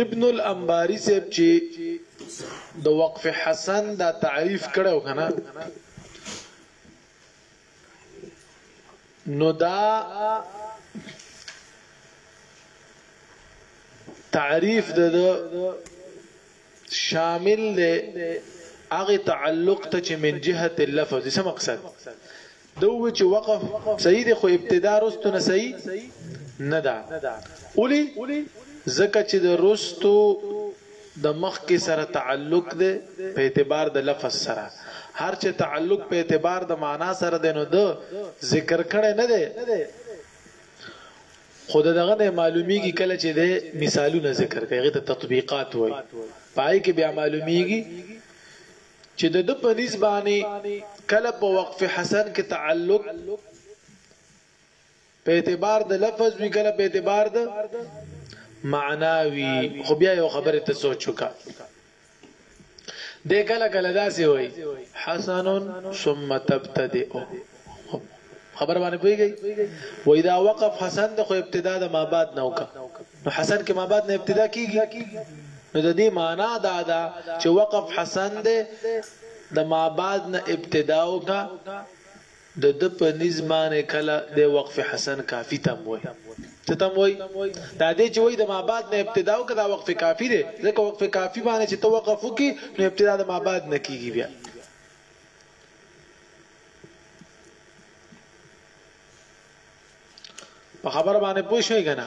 ابن الانباری صاحب چې د وقف حسن دا تعریف کړو کنه نو دا تعریف د شامل دی هغه تعلق ته چې من جهه اللفظ څه مقصد دوه چې وقف صحیح دی خو ابتدا رستو نه صحیح نه ده اولی زکه چې د رستو د مخ کې سره تعلق دی په اعتبار د لفظ سره هر چې تعلق په اعتبار د معنا سره دی نو د ذکر کړه نه دی خو د دغه نه معلومیږي کله چې د مثالونه ذکر کوي هغه ته تطبیقات وایي پای کې بیا معلومیږي چې د د په نسبانه کله په وقف حسن کې تعلق په اعتبار د لفظ وی کله په اعتبار د معناوي خو بیا یو خبره ته سوچ وکړه دی کله کله داسې وایي حسن ثم تبتدئ خبر باندې پويږي وای دا وقف حسن د خو ابتدا د ما بعد نو کا نو حسن کې ما بعد نه ابتدا کیږي نو د دې معنا دا ده چې وقف حسن ده د ما بعد نه ابتدا او کا د ده په نيز معنی کله دی وقف حسن کافی ته هم وايي. څه ته هم وايي؟ دا دی چې وايي د مابعد نه ابتدا وکړه دا وقف کافی دی ځکه وقف کافی باندې چې ته وقف وکړي نو ابتدا د مابعد نه کيږي بيا. په خبره باندې پوه شوئ که نه؟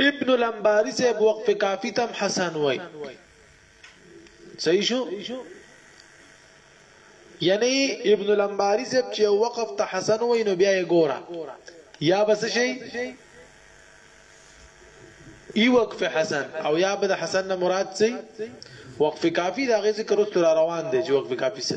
ابن الانباری صاحب وقف کافی تم حسن وای صحیح شو یعنی ابن الانباری صاحب چې وقف ته حسن وای نو بیا یې ګورا یا بس شي ای وقف حسن او یا بد حسن نه مراد سي وقف کافی دا غي ذکر روان دي چې وقف کافی څه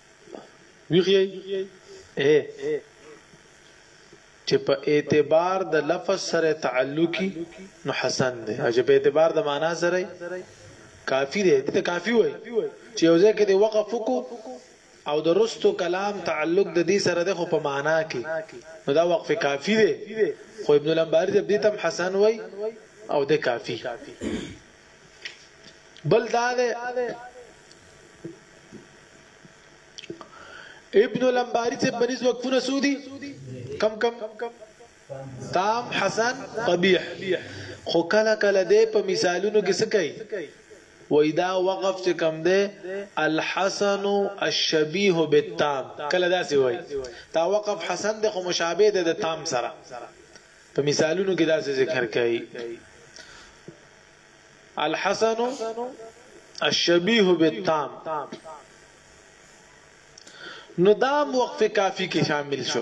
ویخ یی ای چې په اعتبار د لفظ سره تعلقي نو حسن دی او چې په اعتبار د معنا سره کافی دی دې ته کافی وای چې یو ځکه دی وقف کو او د رستو کلام تعلق د دې سره د خو په معنا کې نو دا وقف کافی دی خو ابن الانباری دې تم حسن وای او د کافی بل دا ده ابن الانباری سے بنیز وقفونه سودی کم کم تام حسن قبیح خو کله کله دی په مثالونو کې څه کوي وای دا وقف چې کم دی الحسن الشبيه بالتام کله دا سی وای دا وقف حسن دی خو مشابه دی د تام سره په مثالونو کې داسې ذکر کوي الحسن الشبيه بالتام نو دام وقف کافی کې شامل شو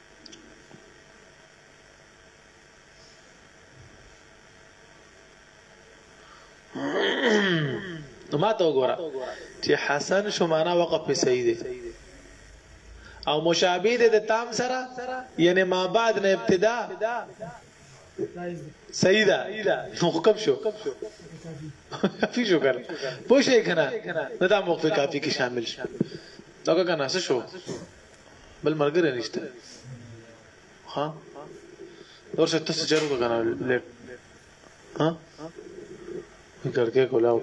نو ما ته وګوره چې حسن شو معنا وقف په صحیح دی او مشابه دی د تام سره یعنی ما بعد نه ابتدا صحیح ده نو حکم شو کافی شو کړ پوښې کنه نه دا موقف کافی کې شامل شو دا کنه څه شو بل ملګری نشته ها نور څه تاسو چارو کنه لیټ ها ګړګې کولاو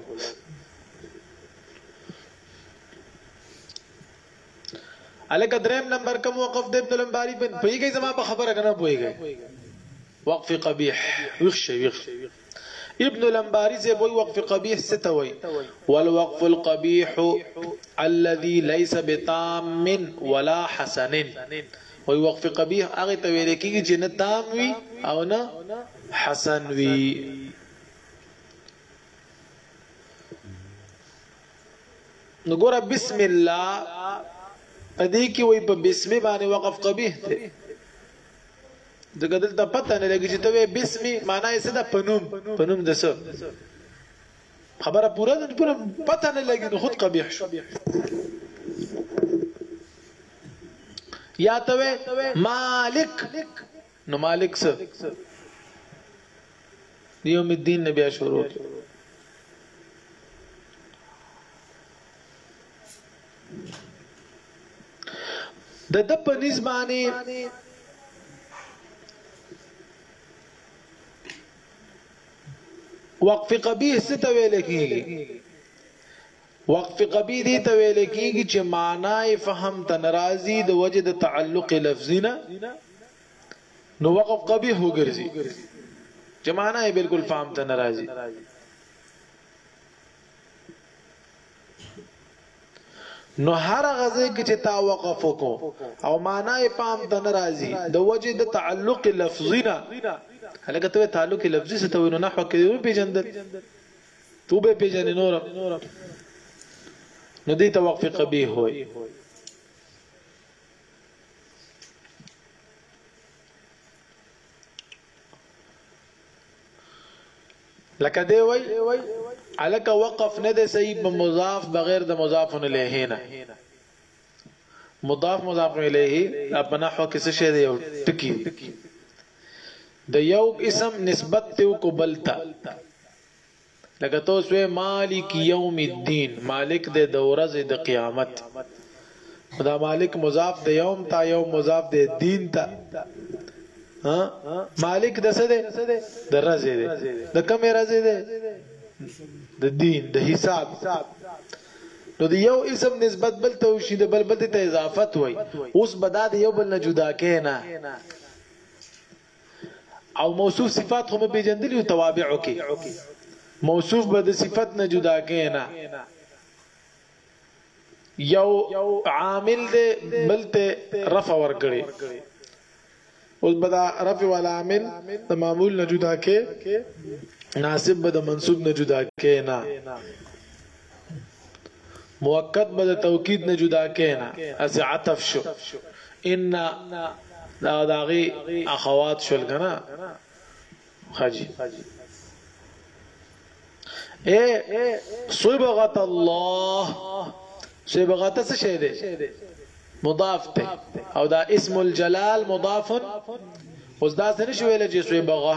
الک دریم نمبر کوم وقف د ابن الانباری بن پویږي زما په خبره کنه پویږي وقف قبیح ویخ شي ویخ ابن الانباري زه وی وقف قبیح څه ته وی والوقف القبیح الذي ليس بتام ولا حسن وی وقف قبیح هغه ته ویل کیږي چې نه تام وي او نه حسن وي نو ګوره بسم الله پدې کې وی په بسم باندې وقف قبیح ته دغه دلته پته نه لګی چې ته بسمي معنی څه ده پنوم پنوم د څه خبره پوره ده پوره پته نه لګی نو خود قبیح شو یا ته مالک نو مالک څه یوم الدین نبی شروع د د په نسبانه وقف قبیح څه ته ویل کیږي وقف قبیح دي ته ویل کیږي چې معنی فهم ته ناراضي د وجه د تعلق لفظي نه نو وقف قبیح وګرځي چې معنی بالکل فهم ته ناراضي نو هر هغه ځای کې چې تا وقف وکړو او معنا یې پام ته نه راځي د وجه د تعلق لفظي نه هلکه ته تعلق لفظي څه ته وینو نحو کې یو پیجندل تو به پیجن نور نو دې ته وقف قبیح وي لکه دی وای الک وقف نه دی صحیح په مضاف بغیر د مضاف الیه نه مضاف مضاف الیه دا په نحو کې څه شی دی یو ټکی د یو اسم نسبت ته کو بلتا لکه ته اوس وې مالک یوم الدین مالک د دورز د قیامت دا مالک مضاف د یوم تا یوم مضاف د دین تا ها مالک د څه ده د رزه ده د کوم رزه ده د دین د حساب نو د یو اسم نسبت بل ته وشي د بل بل ته اضافت وای اوس بدا د یو بل نه جدا کینا او موصوف صفات خو په پیجندلیو توابعو کې موصوف به د صفت نه جدا کینا یو عامل دی بلته رفع ورکړي اوس بدا رفع والا عامل د معمول نه جدا کې ناسب به د منصوب نه جدا کې نه مؤکد به د توکید نه جدا کینا اس عطف شو ان دا داغي اخوات شول کنه خاجی اے صبغت الله صبغت څه شه ده مضاف ته او دا اسم الجلال مضاف اوس دا څه نشو ویل چې صبغه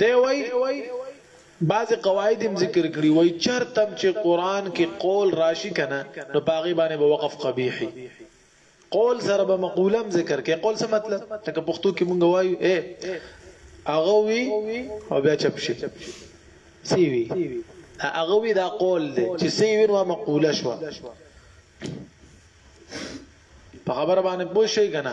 دی وايي، بعضې قواعد هم ذکر کړي، وايي، چرته هم چې قرآن کې قول راشي که نه، نو په هغې باندې به وقف قبیح وي. قول سره به مقوله هم ذکر کوي. قول څه مطلب؟ لکه پښتو کې مونږ وایو، اې، هغه وي او بیا چپ شي. څه یې وي؟ هغه وي دا قول دی، چې څه یې وي نو مقوله شوه. په خبره باندې پوه شوئ که نه؟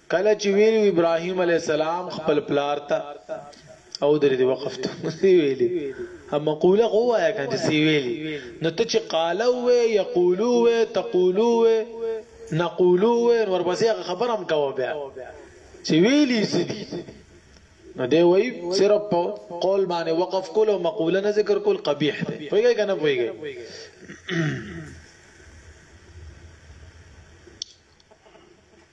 کله چې ویلو ابراهیم علی السلام خپل پلار ته او درې دی وقف ته مستي ویلي هم مقوله خو وایا کنه سی ویلي نو ته چې قالو و یقولو و تقولو و نقولو و ورپسې خبره هم کاوه بیا چې ویلي سدي نو دی وای صرف په قول باندې وقف کول او مقوله نه ذکر کول قبیح دی پوهیږئ کنه پوهیږئ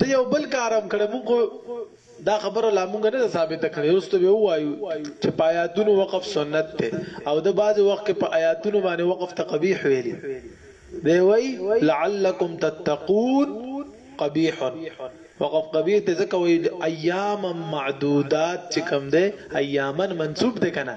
د یو بل کارم کړه مونږ دا خبره لا مونږ نه ثابت کړې وروسته به وایو چې په آیاتونو وقف سنت ته او د بعض وخت کې په آیاتونو باندې وقف ته قبیح ویلي دی وای لعلکم تتقون قبیح وقف قبیح ته ځکه وای ایام معدودات چې کوم دی ایامن منسوب دی کنه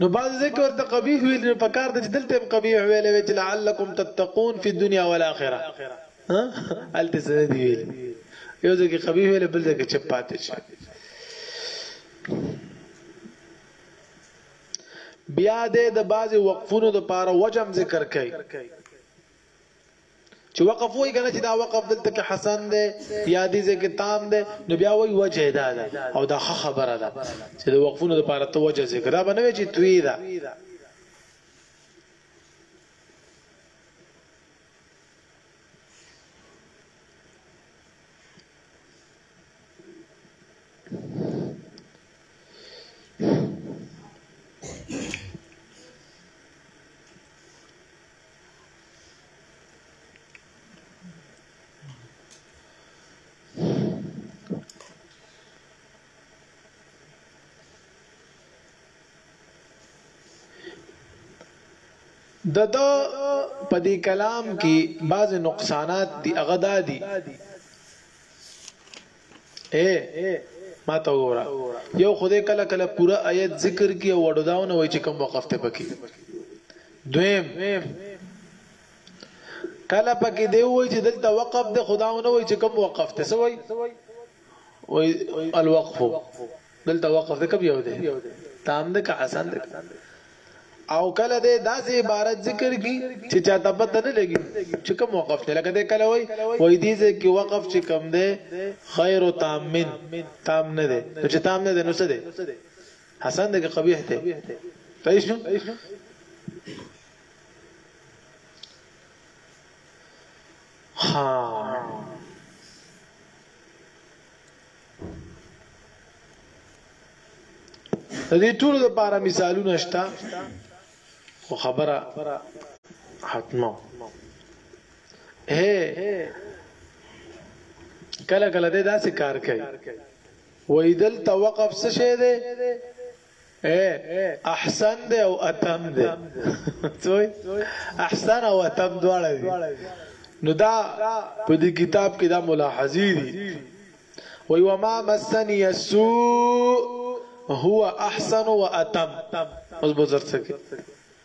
نو بعض ذکر ته قبیح ویل نو پکار د دلته هم قبیح ویل وی چې لعلکم تتقون فی الدنيا والاخره ها الته سره دی ویل یو ځکه قبیح ویل بل ځکه چې پاتې شي بیا د بعض وقفونو د پاره وجم ذکر کړي چې وقف وای کنه چې دا وقف دلته کې حسن دی یا دې ځکه تام دی نو بیا وای وجه دا ده او دا خبره ده چې د وقفونو لپاره ته وجه ذکر دا بنوي چې توی ده د د په دې کلام کې بعض نقصانات دي هغه دادي اې ماته وګوره یو خدای کله کله پوره آیت ذکر کی او وډو داونه وای چې کم وقف ته پکی دویم کله پکې دی وای چې دلته وقف د خداونه وای چې کم وقف ته سوی وای الوقف دلته وقف د کوم یو دی تام د که حسن دی او کله دې داسې عبارت ذکر کی چې چاته پته نه لګي چې کوم وقف دی لکه دې کله وای وای دې ځکه وقف چې کوم دی خیر او تامن تام نه دی نو چې تام نه دی نو څه دی حسن دی که قبیح دی صحیح شو ها د دې ټول لپاره مثالونه شته خو خبره حتمه هه کله کله داسې کار کوي وای دلته وقف څه شی دی اې احسن دی او اتم دی څوی احسن او اتم دواړه دي نو دا په دې کتاب کې دا ملاحظې دي وی وما مسنی السوء هو احسن واتم اوس بزر څه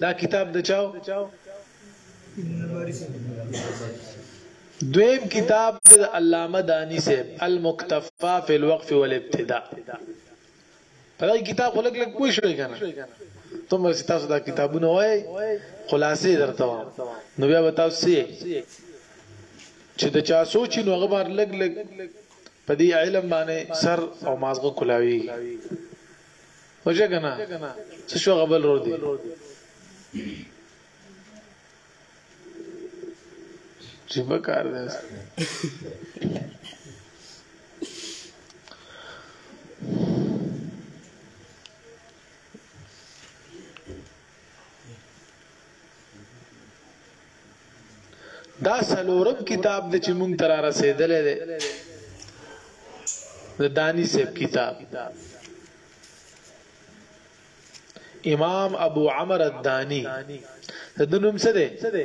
دا کتاب د چاو دویم کتاب د علامه دانی صاحب المکتفا فی الوقف والابتداء په دې کتاب خلک لک پوه شوي کنه ته مې تاسو دا کتابونه وای خلاصې درته وام نو بیا به تاسو یې چې د چا سوچ نو هغه بار لګ لګ په دې علم باندې سر او مازغه کولاوي وجه کنه څه شو غبل رور دی چې په کار دی دا سلورم کتاب د چې مونږ تر رسیدلې ده د دانی سیب کتاب امام ابو عمر الداني د د نوم څه دی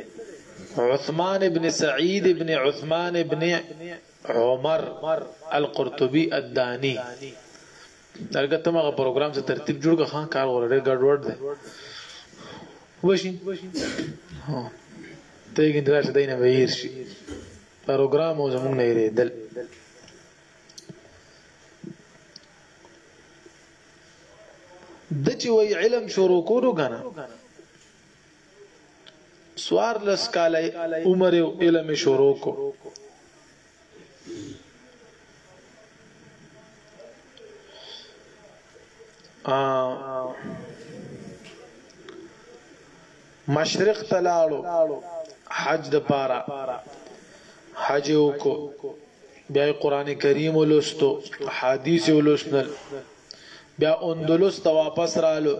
عثمان ابن سعید ابن عثمان ابن عمر القرطبي الداني درګه ته مغه پروګرام څخه ترتیب جوړ کړه خان کار ورډه ګډوډ دی وشي ها ته یې ګندرا شته نه ویر شي پروګرام او زمونږ نه یې دل د چې وی علم شروع کولو کنه سوار لس کال عمر او علم شروع کو ا مشرق ته لاړو حج د پاره حج یې وکړو بیا یې قران کریم ولوستو احادیث یې ولوستل بیا اندلس ته واپس رالو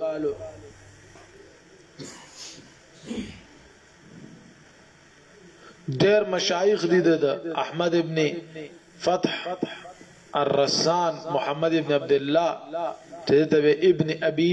ډیر مشایخ دي د احمد ابن فتح الرسان محمد ابن عبد الله ته ابن ابي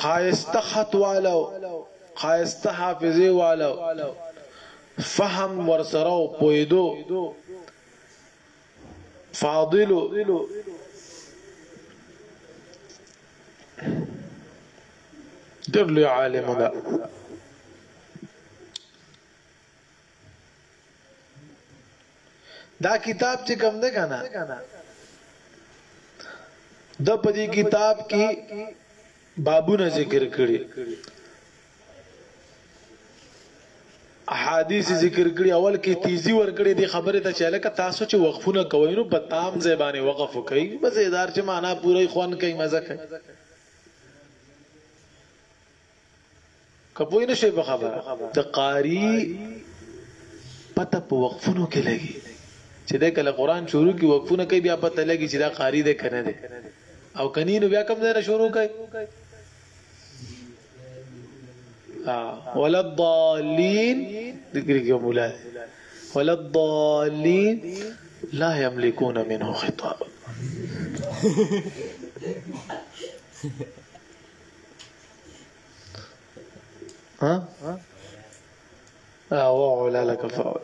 ښایسته خط والا و، ښایسته حافظې والا و، فهم ورسره و، پوهېدو فاضل و. ډېر لوی عالم ده. دا کتاب چې کوم ده کنه د په دې کتاب کې بابونه ذکر کړي احادیث ذکر کړي اول کې تیزی ور کړي دي خبره ته چاله ک تاسو چې وقفونه کوي نو په تام زبانه وقف کوي مزیدار چې معنا پوره خوان کوي مزه کوي که پوه نشئ په خبره د قاری پته په وقفونو کې لګي چې د کله قران شروع کی وقفونه کوي بیا پته لګي چې دا قاری ده کنه ده او کني نو بیا کوم ځای نه شروع کوي ولا الضالين ذكر يوم ولاد ولا الضالين لا يملكون منه خطابا ها او علا لك فاول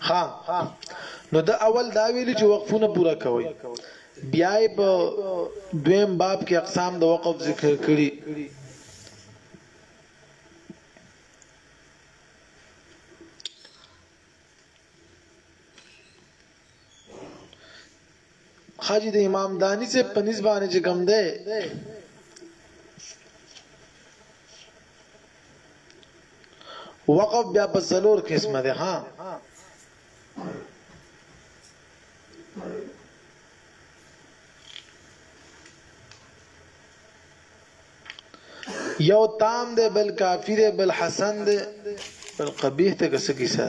ها نو دا اول دا ویل چې وقفونه پورا کوي بیا په دویم باب کې اقسام د وقف ذکر کړي حاجی د امام دانی سے په نسبانه چې کم ده وقف بیا په څلور قسمه ده ها یو تام ده بل کافی ده بل حسن ده بل قبیح ته کسه کیسه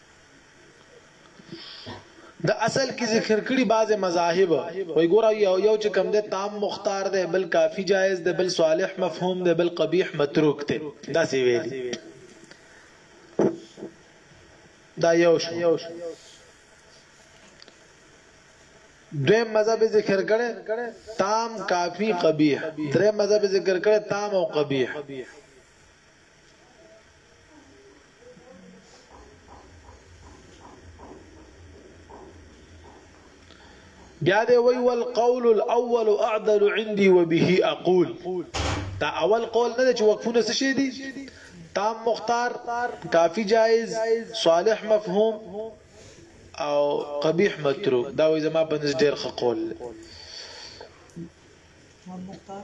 د اصل کې ذکر کړي بعض مذاهب وای ګور یو یو چې کم ده تام مختار ده بل کافی جایز ده بل صالح مفهوم ده بل قبیح متروک ده دا سی ویل دا یو شو دویم مذهب ذکر کړي تام کافی قبیح درې مذهب ذکر کړي تام او قبیح بیا دی وی والقول الاول اعدل عندي وبه اقول دا اول قول نه چې وقفونه څه شي دي تام مختار کافی جائز صالح مفهوم او قبیح متروک دا وی زما په نس ډیر ښه قول تام مختار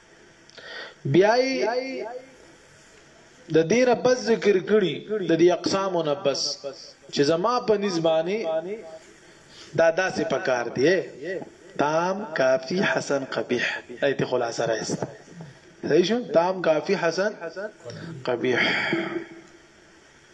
بیا یې د دې نه پس ذکر کړي د دې اقسامو نه پس چې زما په نسبانه دا داسې پکار دی تام کافی حسن قبیح ایت خلاصه راست صحیح شو تام کافی حسن قبیح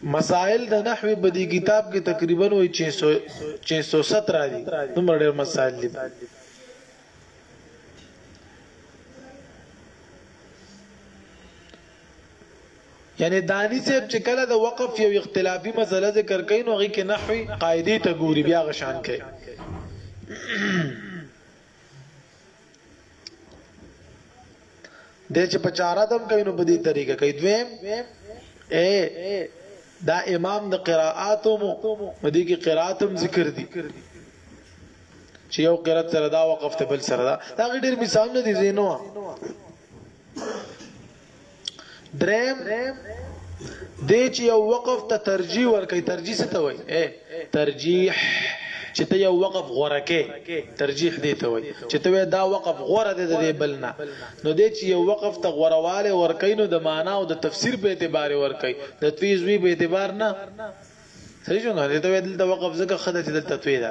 مسائل د نحوی په دی کتاب کی تقریبا وی چه سو چه سو ست را دی نمر ډیر مسائل دی یعنی دانی صاحب چې کله د وقف یو اختلافي مسله ذکر کین او غی کې نحوی قاعده ته ګوري بیا غشان کوي د چې په چار ادم کوي نو په دې طریقه کوي دویم اے دا امام د قراءات مو دې کې قراءات هم ذکر دي چې یو قرات سره دا وقف ته بل سره دا دا ډېر مثال نه دي زینو دریم دې چې یو وقف ته ترجیح ورکړي ترجیح څه ته وایي اے ترجیح چې ته یو وقف غوړه کې ترجیح دې ته وایي چې ته دا وقف غوړه دې دې بلنا نو دې چې یو وقف ته غوړواله ورکړي نو د معنا او د تفسیر په اعتبار ورکړي د تویز وی په اعتبار نه صحیح څنګه دې ته دلته وقف زکه خدای چې دلته توی ده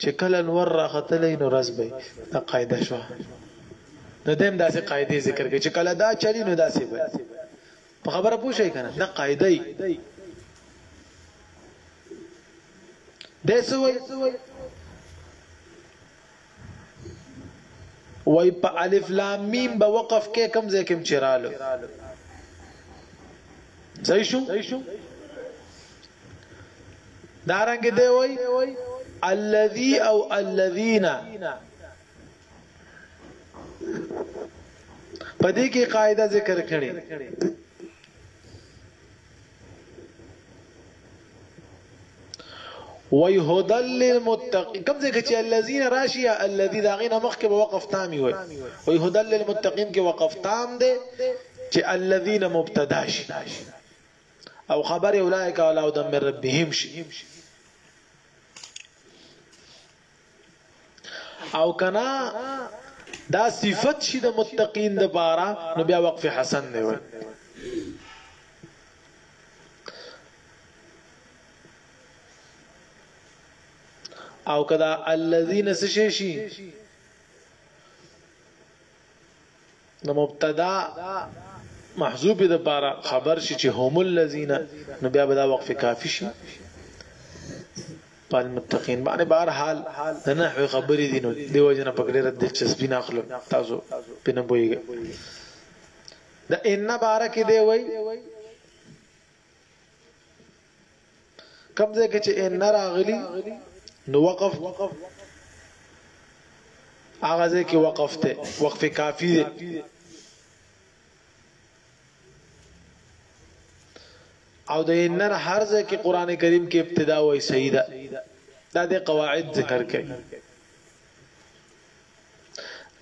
چې کله نور راختلی نو رز به دا قاعده شو نو دیم داسې قاعده ذکر کوي چې کله دا چلی نو داسې به په خبره پوه شئ کنه دا قاعده ای دسوي وای په الف لام میم به وقف کې کم ځای کې چرالو صحیح شو دارنګ دی وای الذي او الذين پدې کې قاعده ذکر کړي وی هدل للمتقین کوم ځای چې الذين راشیا الذي داغین مخ کې وقف تام وي وی هدل للمتقین کې وقف تام دی چې الذين مبتدا شي او خبر اولئک علی هدى من ربهم شي او کنا دا صفت شي د متقین د بارا نو بیا وقف حسن دی وای او کدا الذين سشي د مبتدا محذوب د پاره خبر شي چې هم الذين نو بیا به دا وقف کافي شي پال متقین باندې بهر حال د نحوی خبرې دي نو دی وجه نه پکړه رد دلچسپي نه اخلو تاسو پنه بويږي د ان بارکه دی وای کوم ځای کې چې ان راغلی نو وقف هغه ځای کې وقف ته وقف کافی دی او د ان هر ځای کې قران کریم کې ابتدا وای صحیح ده دا د قواعد ذکر کړي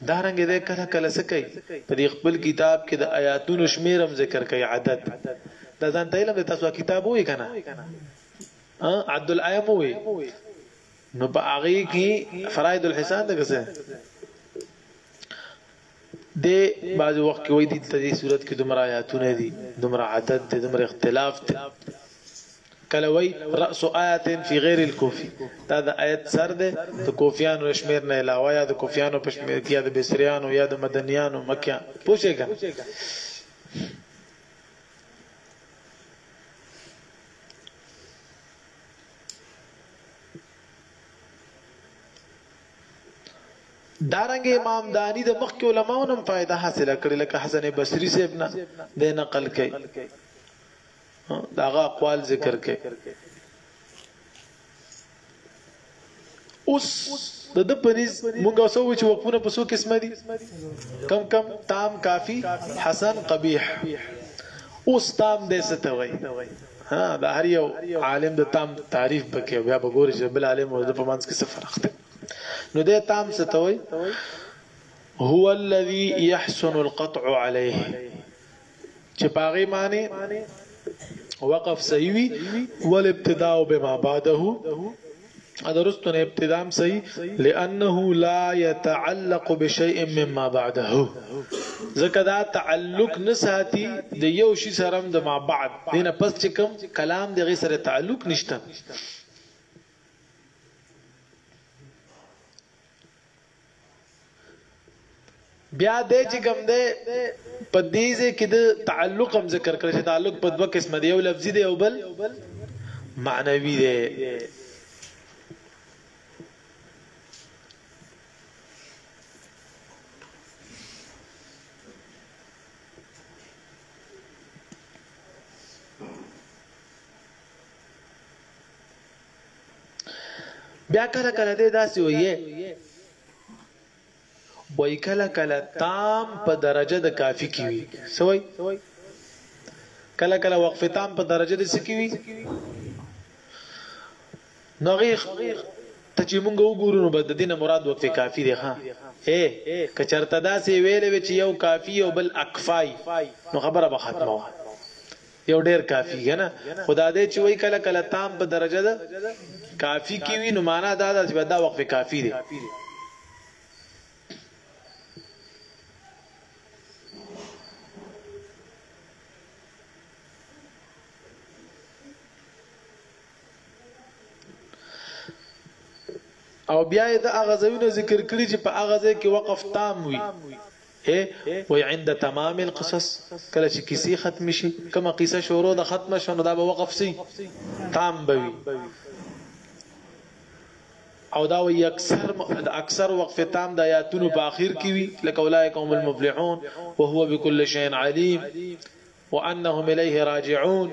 دا رنګ دې کله کله څه کوي په دې خپل کتاب کې د آیاتونو شمیر هم ذکر کوي عدد دا ځان ته علم تاسو کتاب وې کنه عبد الایام وې نو په هغه کې فرائض الحسان دغه څه دی بعضی وخت کی وایی دلته دی صورت کی دومره آیاتونه دی دومره عدد دی دومره اختلاف دی کله وای راس آیات فی غیر الکوفی دا د آیت سر ده د کوفیانو شمیر نه علاوه یا د کوفیانو په شمیر کې یا د بصریانو یا د مدنیانو مکیان پوښی کنه دارنګه امام دانی د مخکې علماو نم فائدہ حاصله کړې لکه حسن بصری صاحب نه د نقل کړي داغه اقوال ذکر کړي اوس د د پنيز مونږ اوسو چې وقفونه په څو قسمه دي کم کم تام کافی حسن قبیح اوس تام دې ستوي ها د هر یو عالم د تام تعریف بکې بیا به ګوري چې بل عالم او د په منځ کې څه فرق دی نو د تام څه توي هو الذي يحسن القطع عليه چې باغې معنی وقف صحیح وي ول ابتداء بما بعده د رستو نه ابتدا هم صحیح لانه لا يتعلق بشيء مما بعده ځکه دا تعلق نه ساتي د یو شي سره د ما بعد دینه پس چې کوم کلام دغه سره تعلق نشته بیا دې چې کوم دی په دې ځای کې د تعلق هم ذکر کړی چې تعلق په دوه قسمه دی یو لفظي دی او بل معنوي دی بیا کله کله دې داسې وي وای کله کله تام په درجه د کافی کې وي سوي کله کله وقف تام په درجه د سکی وي نو غیخ ته چې مونږ وګورو نو بس د دینه مراد وقف کافی دی ها اے کچرته داسې ویلې چې یو کافی او بل اکفای نو خبره به ختمه یو ډیر کافی کنه خدا دې چې وای کله کله تام په درجه ده کافی کی وی نو معنا دا ده چې دا وقفه کافی ده او بیا د اغه ځایونو ذکر کړی چې په اغه ځای کې وقف تام وي ای وای عند تمام القصص کله چې کیسې ختمې شي کومه قیصه شروع ده ختمه شوه نو دا به وقف سي تام به وي او دا وی اکثر اکثر وقف تام د آیاتونو په اخر کې وی لکه اولایک هم المفلحون وهو بكل شيء عليم وانهم اليه راجعون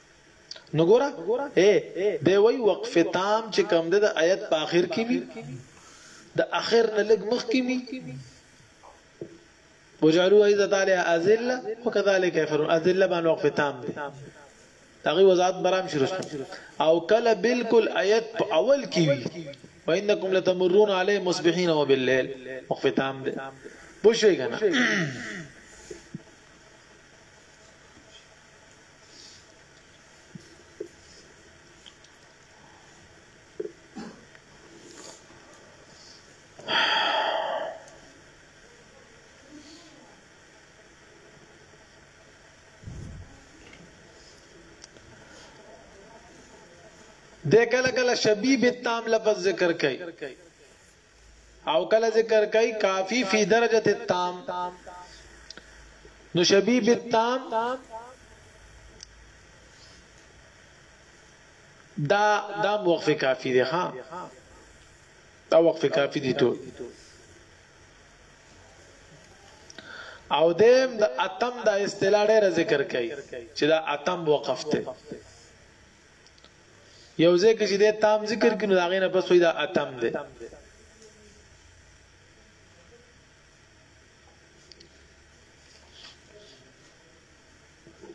نو ګوره اې دی وای وقف تام چې کوم د آیت په اخر کې وي د اخر نه لګ مخ کې وي وجعلوا اذا تعالی ازل وكذلك يفرون ازل باندې وقف تام دي دغه وضاحت برام شروع او کله بالکل آیت په اول کې وي وانکم لتمرون علی مصبحین او باللیل مخفتام ده بو شوي کنه د کله کله شبیب التام لفظ ذکر کوي او کله ذکر کوي کافی فی درجه التام نو شبیه بالتام دا دا وقف کافی دی ها دا وقف کافی دی ټول او دیم د اتم د اصطلاح ډیره ذکر کړي چې دا اتم وقف ته یو ځای کې چې د تام ذکر کینو دا غینه پس وای دا اتم دی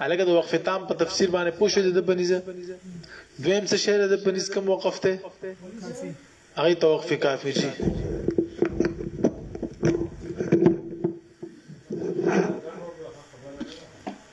الګ د وقف تام په تفسیر باندې پوښتې د بنیزه دویم څه شعر د بنیز کوم وقف ته هغه توقف کافی شي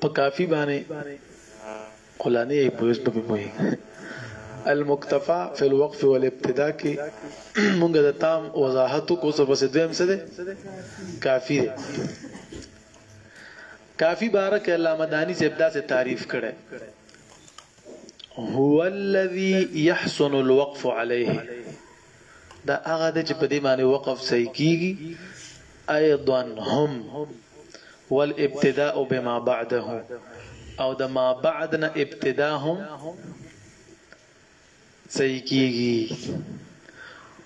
په کافی باندې قلانی ای پویس په پوی المکتفا فی الوقف والابتداء کې مونږ د تام وضاحت کو څه پسې دویم څه ده کافی ده کافی بارک علامه دانی صاحب دا سه تعریف کړي هو الذي يحسن الوقف عليه دا هغه دی چې په دې باندې وقف صحیح کیږي ايضا هم والابتداء بما بعده او د ما بعد نه ابتدا هم صحیح کیږي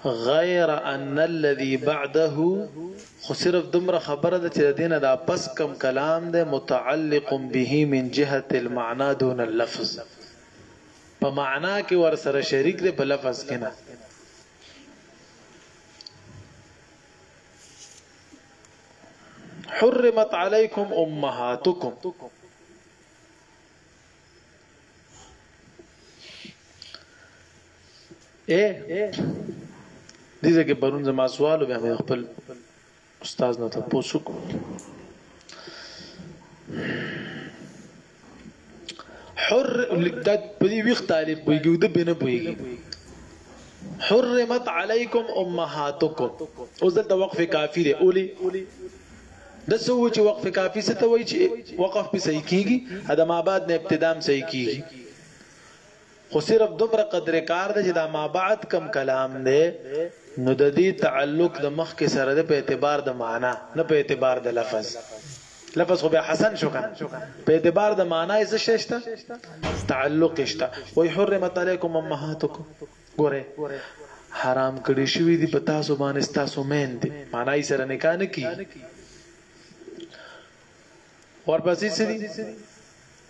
غیر ان الذي بعده خو صرف دومره خبره ده چې د دینه دا پس کم کلام ده متعلق به من جهه المعنى دون اللفظ په معنا کې ور سره شریک دی په لفظ کې نه حرمت علیکم امهاتکم اے دې ځکه پرون زما سوال به خپل استاد نه تاسو کو حر د پدی ویخ طالب پویګو د بنه پویګي حرمت علیکم امهاتکم اوس دلته وقف کافی دی اولی د سو چې وقف کافی څه ته وایي چې وقف په صحیح کیږي ادم آباد نه ابتدام صحیح کیږي خو صرف دومره قدر کار دی چې دا ما بعد کم کلام دی نو د دې تعلق د مخ کې سره د په اعتبار د معنا نه په اعتبار د لفظ لفظ خو به حسن شو کنه په اعتبار د معنا یې څه شته تعلق شته وای حرمت علیکم امهاتکم ګوره حرام کړی شوی دی په تاسو باندې تاسو مین دي معنا یې سره نکاح نه کی ورپسې سری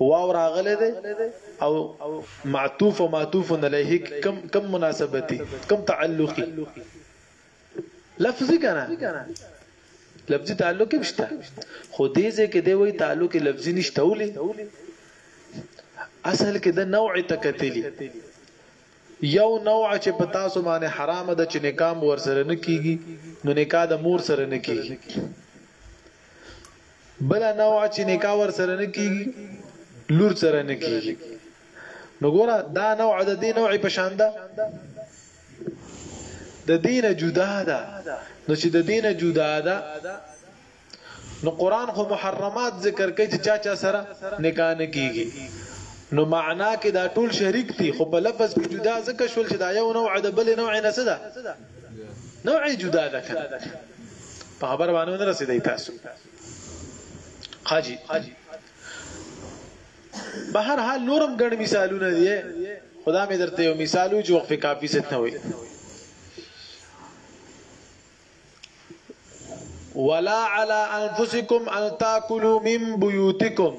واو راغله ده او معطوف او معطوف علیه کم کم مناسبتي کم تعلقي لفظي کنه لفظي تعلق مشته خو دې ځکه دی وای تعلق لفظي نشته ولي اصل کې د نوع تکتلی یو نوع چې په تاسو باندې حرام ده چې نکام ور سره نه کیږي نو نکاح د مور سره نه کیږي بل نوع چې نکاح ور سره نه کیږي لور سره نه کیږي نو ګوره دا نوع د دې نوع په شان ده د دینه جدا ده نو چې د دینه جدا ده نو قران خو محرمات ذکر کوي چې چا چا سره نکاح نه کیږي نو معنا کې دا ټول شریک دي خو په لفظ کې جدا ځکه شول چې دا یو نوع د بل نوع نه څه ده نوعي جدا ده کنه په خبر باندې نه رسیدای تاسو حاجی به هر حال نورم ګڼ مثالونه دي خدا مې درته یو مثال و چې وقفه کافی ست نه وي ولا على انفسكم ان تاكلوا من بيوتكم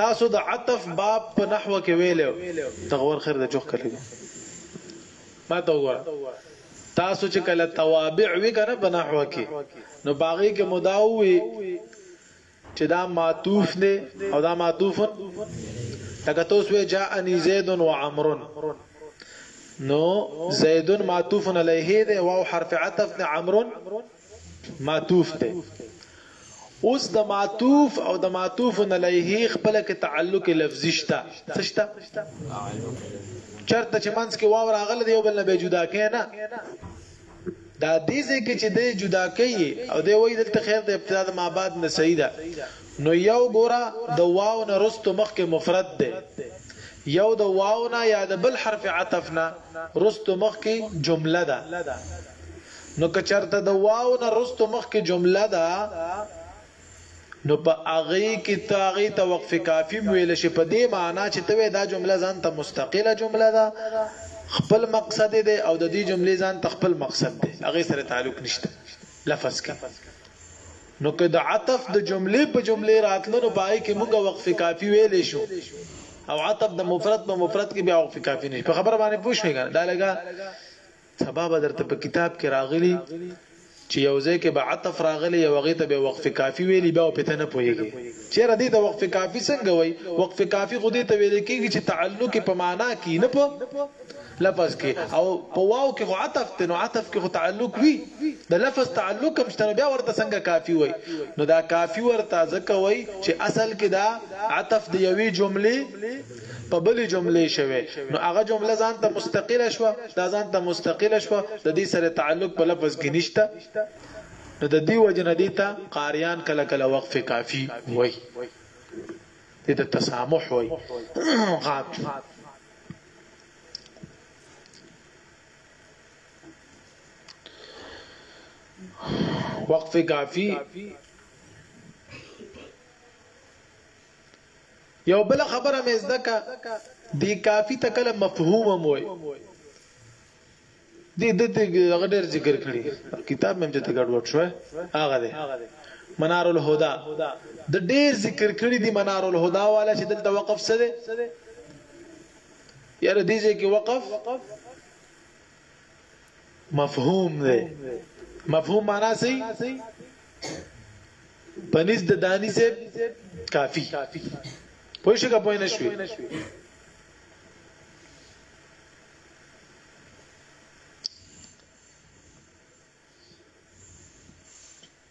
تاسو د عطف باب په نحو کې ویلو تغور خیر د چوخ کلی ما ته وګوره تاسو چې کله توابع وی کنه په نحو کې نو باغی کې مداوي چې دا معطوف دی او دا معطوف لکه تاسو وی جاءنی زید و عمر نو زید معطوف علیه دی واو حرف عطف دی عمر معطوف ته اوس د معطوف او د معطوف علیه خپل کې تعلق لفظي شته څه شته چرته چې منځ کې واو راغله دی یو بل نه به جدا کینا دا دې ځکه چې دې جدا کوي او دې وایي دلته خیر د ابتدا د مابعد نه صحیح ده نو یو ګورا د واو نه رستو مخ کې مفرد ده یو د واو نه یا د بل حرف عطف نه رستو مخ کې جمله ده نو که چرته د واو نه رستو مخکې جمله ده نو په هغه کې ته هغه ته وقف کافی ویل شي په دې معنی چې ته دا جمله ځان ته مستقله جمله ده خپل مقصد دی او د دې جملې ځان ته خپل مقصد دی هغه سره تعلق نشته لفظ کې نو که د عطف د جملې په جملې راتلنو پای کې موږ وقف کافی ویل شو او عطف د مفرد په مفرد کې بیا وقف کافی نشي په خبره باندې پوښښ نه دا لګا سبا به درته په کتاب کې راغلي چې یو ځای کې به عطف راغلي یو هغه ته به وقف کافی ویلي بیا په تنه پويږي چې را دې ته وقف کافی څنګه وای وقف کافی خو دې ته ویل کېږي چې تعلق په معنا کې نه په لفظ کې او په واو کې خو عطف ته نو عطف کې خو تعلق وي د لفظ تعلق هم شته بیا ورته څنګه کافی وای نو دا کافی ورته ځکه وای چې اصل کې دا عطف د یوې جملې په بلې جملې شوی نو هغه جمله ځان ته مستقله شوه دا ځان ته مستقله شوه د دې سره تعلق په لفظ کې نشته نو د دې وجنه دې ته قاریان کله کله وقف کافی وای دې ته تسامح وای غاب وقف کافی یوه بله خبره مې زده که دې کافی ته کله مفهوم هم وای دې د دې هغه ډېر ذکر کړی کتاب مې چې تګړ وټ شو هغه دی منار الهدى د ډېر ذکر کړی دی منار الهدى والا چې دلته وقف سره یاره دې ځکه وقف مفهوم دی مفهوم معنا سي پنځ د دانی سي کافی پوه شو که پوه نه شوي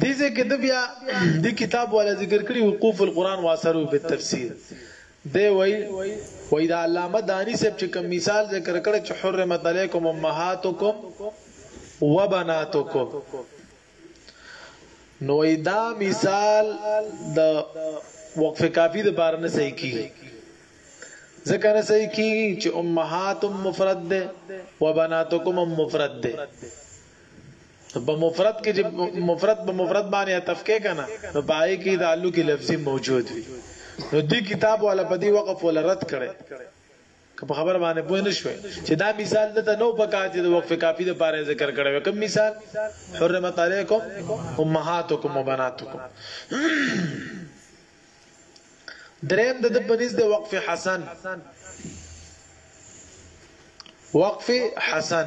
دې ځکه کې د بیا د کتاب ولا ذکر کړی وقوف القرآن واثرو په تفسیر دی وای وای دا علامه دانی صاحب چې کوم مثال ذکر کړ چې حرمت علیکم امهاتکم وبناتکم نو وایي دا مثال د وقف کافی د بار نه صحیح کیږي ځکه نه صحیح کیږي چې امهات مفرد ده و بناتکم مفرد ده په مفرد کې چې مفرد په مفرد باندې عطف کې کنه نو پای کې تعلق لفظي موجود وي نو دی کتاب ولا په دی وقف ولا رد کړي که په خبره باندې پوه نه شوي چې دا مثال د نو په کار چې د وقف کافی د پاره ذکر کړی وي کوم مثال حرمت علیکم امهاتکم وبناتکم دریم د بنز د وقف حسن وقف حسن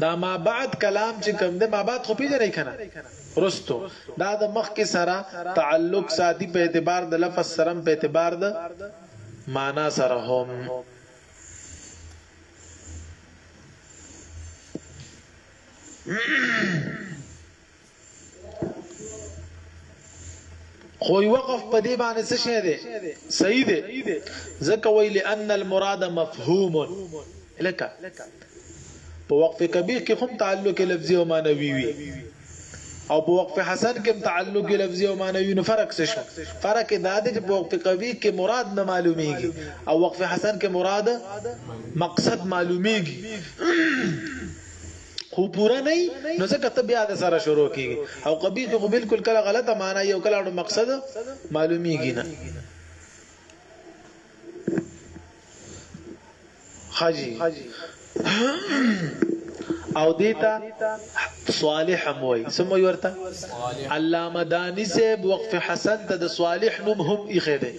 دا ما بعد کلام چې کوم دی ما بعد خو پیژنې کنه رستو دا د مخ کې سره تعلق ساتي په اعتبار د لفظ سره په اعتبار د معنا سره هم خو وقف په دې باندې څه شه ده صحیح ده ځکه وی لئن المراد مفهوم لکه په وقف کبیر کې هم تعلق لفظي او معنوي وي او په وقف حسن کې تعلق لفظي او معنوي نو فرق څه شو فرق دا دی چې په وقف کبیر کې مراد نه معلومیږي او وقف حسن کې مراد مقصد معلومیږي خو پورا نه نو ځکه ته بیا د سره شروع کیږي او قبیح خو بالکل کله غلطه معنی یو کله اړو مقصد معلومیږي نه حاجی او دیتا صالح هم وای سمو ورته علامه دانی صاحب وقف حسن ته د صالح نوم هم یې ده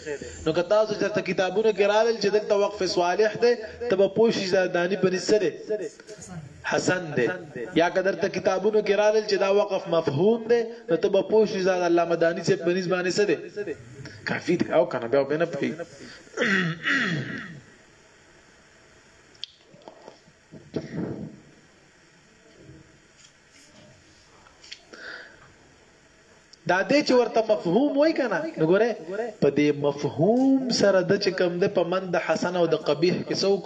نو که تاسو چرته کتابونه کې رالل چې دلته وقف صالح ده تب پوښتنه دانی په نسره حسن دی یا قدر ته کتابونو کې رالل چې دا وقف مفهوم دی نو ته به پوه شې زاد الله مدانی چې په نسبت باندې څه دی کافی دی او کنه بیا وبنه پی دا دې چې ورته مفهوم وای کنه نو ګوره په دې مفهوم سره د چې کم د پمند حسن او د قبیح کې څوک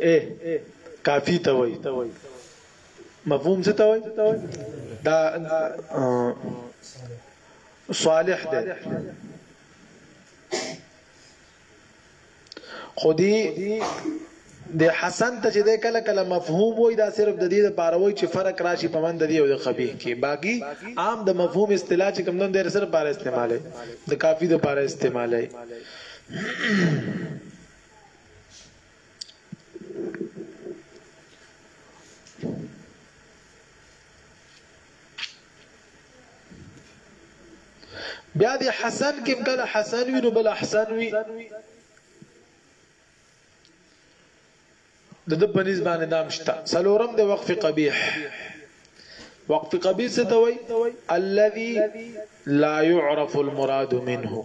اې کافی ته وای مفهوم څه ته وای دا صالح ده خودي د حسن ته چې د کله کله مفهوم وای دا صرف د دې لپاره وای چې فرق راشي په مند دی او د خبيح کې باقي عام د مفهوم اصطلاح چې کوم نن د سر لپاره استعماله د کافي لپاره استعماله بیا دی حسن کې کله حسن وی نو بل احسن وی د د پنځ باندې دام شتا سلورم د وقف قبیح وقف قبیح څه ته وای الذي لا يعرف المراد منه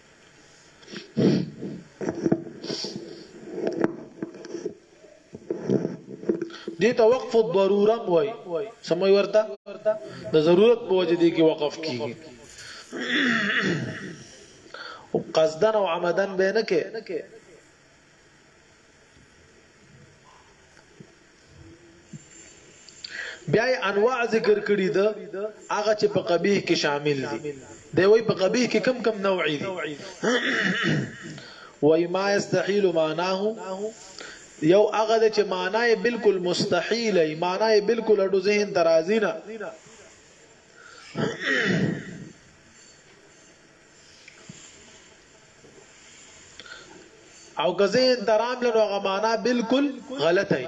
دې ته وقف الضروره وای سموي ورته د ضرورت په وجه دي کې وقف کیږي او قصدن او عمدن به نه کې بیا یې انواع ذکر کړي د هغه چې په قبیح کې شامل دي دی وای په قبیح کې کم کم نوع دي وای ما یستحیل معناه یو هغه د چې معنی بالکل مستحیل ای معنی بالکل اډو ذهن ترازی نه او غزه درام له هغه معنا بالکل غلطه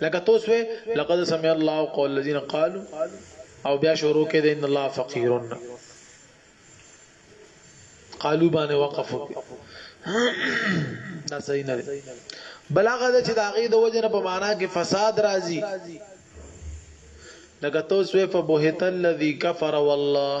لکه توس وې لقد سمع الله قول الذين قالوا او بیا شروع کې ان الله فقير قالو باندې وقف دا صحیح نه بلاغه د چې د هغه د وجنه په معنا کې فساد راځي لکه توس وې فبهت الذي كفر والله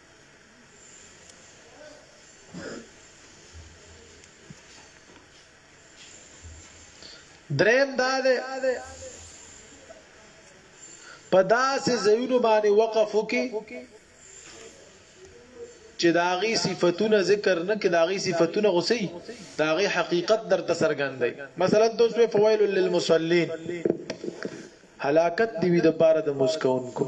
دریم دا ده په داسې ځایونو باندې وقف وکي چې داغي صفاتونه ذکر نه کې داغي صفاتونه غسي داغي حقیقت در تسرګندای مثلا دوسوی فویل للمصلین هلاکت دی د بار د مسکون کو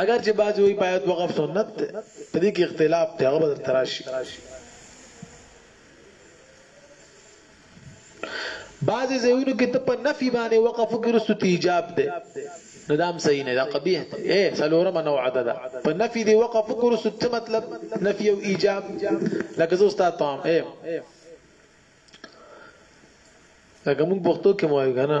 اگر چې بعض وی پایت وقف سنت په دې کې اختلاف ته هغه بدر تراشي بعضی زیونو کې ته په نفي باندې وقف کې رسو تی ایجاب ده نو دام صحیح نه دا قبیح ده اے سلورم نو عدد په نفي دی وقف کې رسو ته مطلب نفي او ایجاب لکه زو استاد تام اے لکه موږ بوختو کې موایو کنه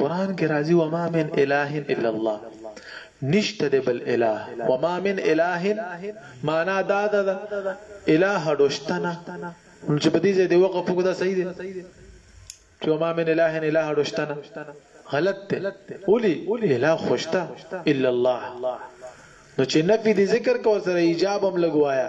قران کې راځي وما من اله الا الله نشته د بل اله وما من اله معنا دا ده اله دوشتنه نو چې په دې ځای دی وقف وکړه صحیح دی چې ما من اله اله رشتنا غلط ته ولي اله خوشتا الا الله نو چې نفي دي ذکر کو سره ایجاب هم لګوایا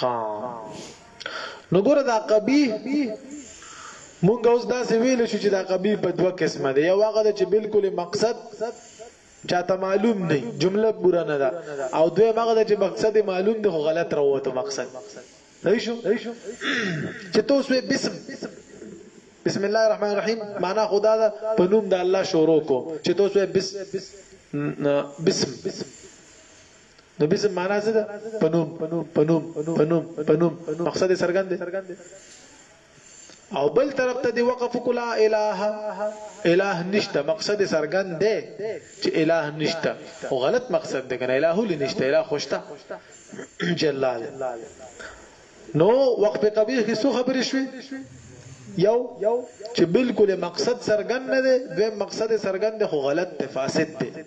ها نو ګوره دا قبیح مونږ اوس دا سی ویل شو چې دا قبیح په دوه قسمه دی یو هغه چې بالکل مقصد چاته معلوم نه جمله پورا نه ده او دوی مغه چې مقصد معلوم دی خو غلط راوته مقصد ایشو چې تو سوې بسم بسم الله الرحمن الرحیم معنا خدا دا په نوم د الله شروع کو چې تو سوې بس بسم نو بسم معنا څه ده پنوم پنوم پنوم پنوم پنوم مقصد سرګند او بل طرف ته دی وقف کلا الہ الہ نشته مقصد سرګند ده چې الہ نشته او غلط مقصد ده کنه الہ ول نشته الہ خوشته جلال نو وقف قبیح کې څه خبرې شوې یو چې بالکل مقصد سرګند نه ده دویم مقصد سرګند خو غلط ده فاسد ده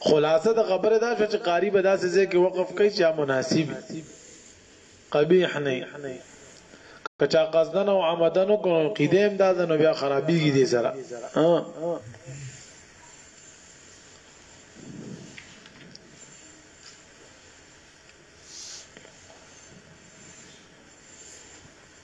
خلاصه د خبره دا شو چې قاری به داسې ځای کې وقف کوي چې مناسب قبیح نه کچا قصدن او عمدن کو قیده امداد نو بیا خرابېږي دي سره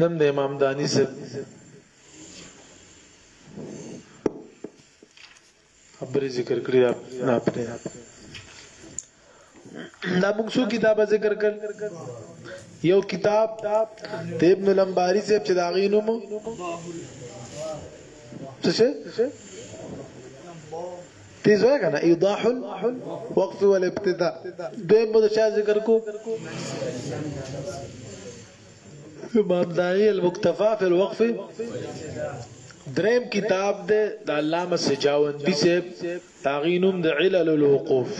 نن د امام دانی سره خبرې ذکر کړې نه پرې دا موږ څو کتابه ذکر کړ یو کتاب د ابن لمباری صاحب چې دا غینو مو څه څه تیز وای کنه ایضاح الوقف والابتداء دوی مو چا ذکر کو امام داعی المکتفا فی الوقف دریم کتاب د علامه سجاوندی صاحب هغه نوم د علل الوقوف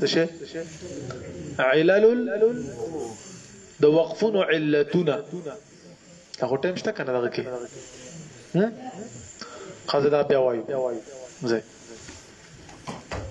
څه شي علل د وقفونو علتونه هغه ټیم شته کنه دغه کې ها خزدا بیا وایو زه